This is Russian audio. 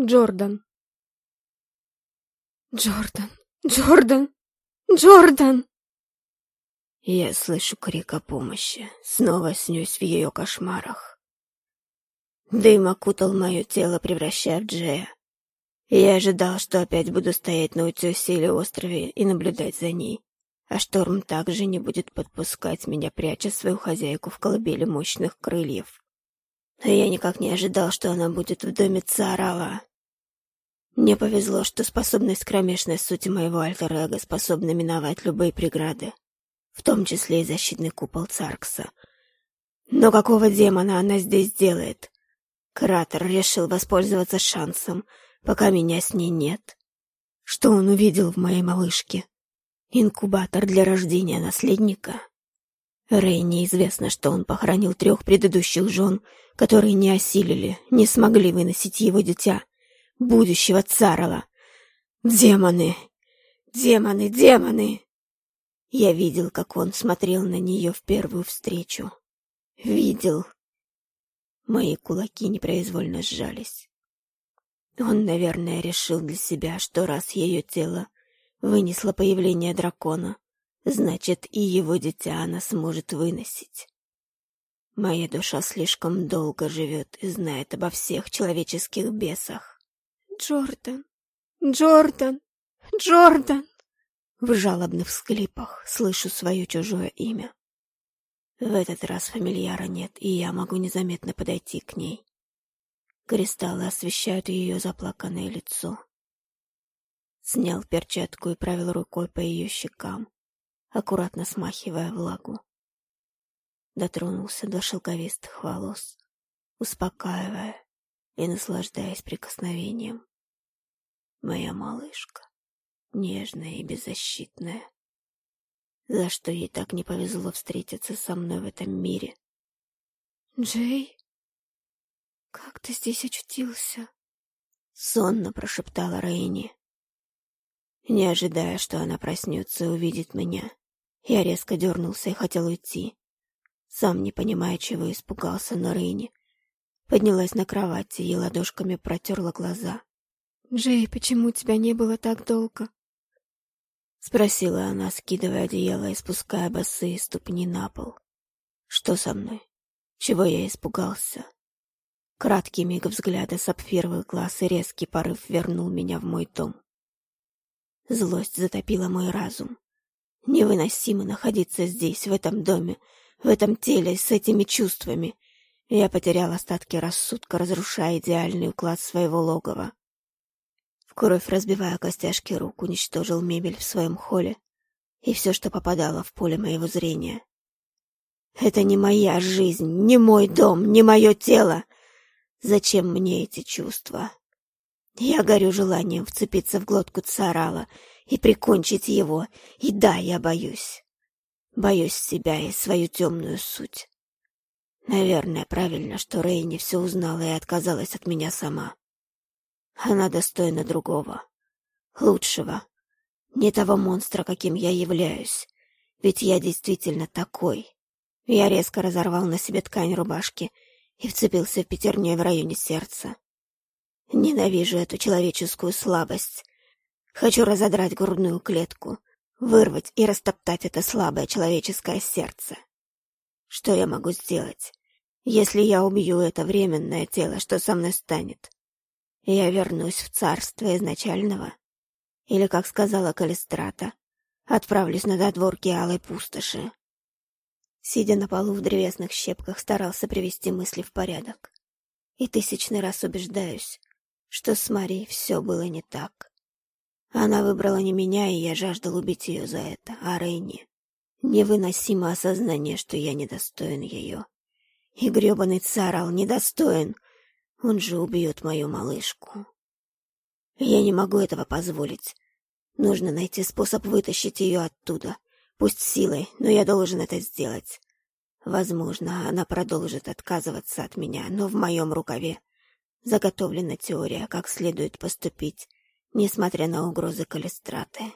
Джордан. Джордан, Джордан, Джордан! Я слышу крик о помощи, снова снюсь в ее кошмарах. Дым окутал мое тело, превращая в Джея. Я ожидал, что опять буду стоять на утесе или острове и наблюдать за ней, а шторм также не будет подпускать меня, пряча свою хозяйку в колыбели мощных крыльев. Но я никак не ожидал, что она будет в доме Царала. Мне повезло, что способность кромешной сути моего альтер-эго способна миновать любые преграды, в том числе и защитный купол Царкса. Но какого демона она здесь делает? Кратер решил воспользоваться шансом, пока меня с ней нет. Что он увидел в моей малышке? Инкубатор для рождения наследника? Рэй неизвестно, что он похоронил трех предыдущих жен, которые не осилили, не смогли выносить его дитя, будущего Царова. Демоны! Демоны! Демоны! Я видел, как он смотрел на нее в первую встречу. Видел. Мои кулаки непроизвольно сжались. Он, наверное, решил для себя, что раз ее тело вынесло появление дракона, значит, и его дитя она сможет выносить. Моя душа слишком долго живет и знает обо всех человеческих бесах. Джордан, Джордан, Джордан! В жалобных всклипах слышу свое чужое имя. В этот раз фамильяра нет, и я могу незаметно подойти к ней. Кристаллы освещают ее заплаканное лицо. Снял перчатку и провел рукой по ее щекам, аккуратно смахивая влагу. Дотронулся до шелковистых волос, успокаивая и наслаждаясь прикосновением. Моя малышка, нежная и беззащитная. За что ей так не повезло встретиться со мной в этом мире. «Джей, как ты здесь очутился?» Сонно прошептала Рейни. Не ожидая, что она проснется и увидит меня, я резко дернулся и хотел уйти. Сам не понимая, чего испугался, но Рейни поднялась на кровати и ладошками протерла глаза. «Джей, почему тебя не было так долго?» Спросила она, скидывая одеяло и спуская босые ступни на пол. «Что со мной? Чего я испугался?» Краткий миг взгляда сапфировых глаз и резкий порыв вернул меня в мой дом. Злость затопила мой разум. Невыносимо находиться здесь, в этом доме, в этом теле, с этими чувствами. Я потерял остатки рассудка, разрушая идеальный уклад своего логова. В кровь разбивая костяшки рук, уничтожил мебель в своем холле и все, что попадало в поле моего зрения. Это не моя жизнь, не мой дом, не мое тело. Зачем мне эти чувства? Я горю желанием вцепиться в глотку царала и прикончить его, и да, я боюсь. Боюсь себя и свою темную суть. Наверное, правильно, что Рейни все узнала и отказалась от меня сама. Она достойна другого, лучшего, не того монстра, каким я являюсь, ведь я действительно такой. Я резко разорвал на себе ткань рубашки и вцепился в пятерню в районе сердца. Ненавижу эту человеческую слабость. Хочу разодрать грудную клетку, вырвать и растоптать это слабое человеческое сердце. Что я могу сделать? Если я убью это временное тело, что со мной станет? Я вернусь в царство изначального? Или, как сказала Калистрата, отправлюсь на додворки алой пустоши? Сидя на полу в древесных щепках, старался привести мысли в порядок. И тысячный раз убеждаюсь, что с Марией все было не так. Она выбрала не меня, и я жаждал убить ее за это, а Рейни. Невыносимо осознание, что я недостоин ее. И гребаный царал недостоин. Он же убьет мою малышку. Я не могу этого позволить. Нужно найти способ вытащить ее оттуда. Пусть силой, но я должен это сделать. Возможно, она продолжит отказываться от меня, но в моем рукаве Заготовлена теория, как следует поступить, несмотря на угрозы Калистраты.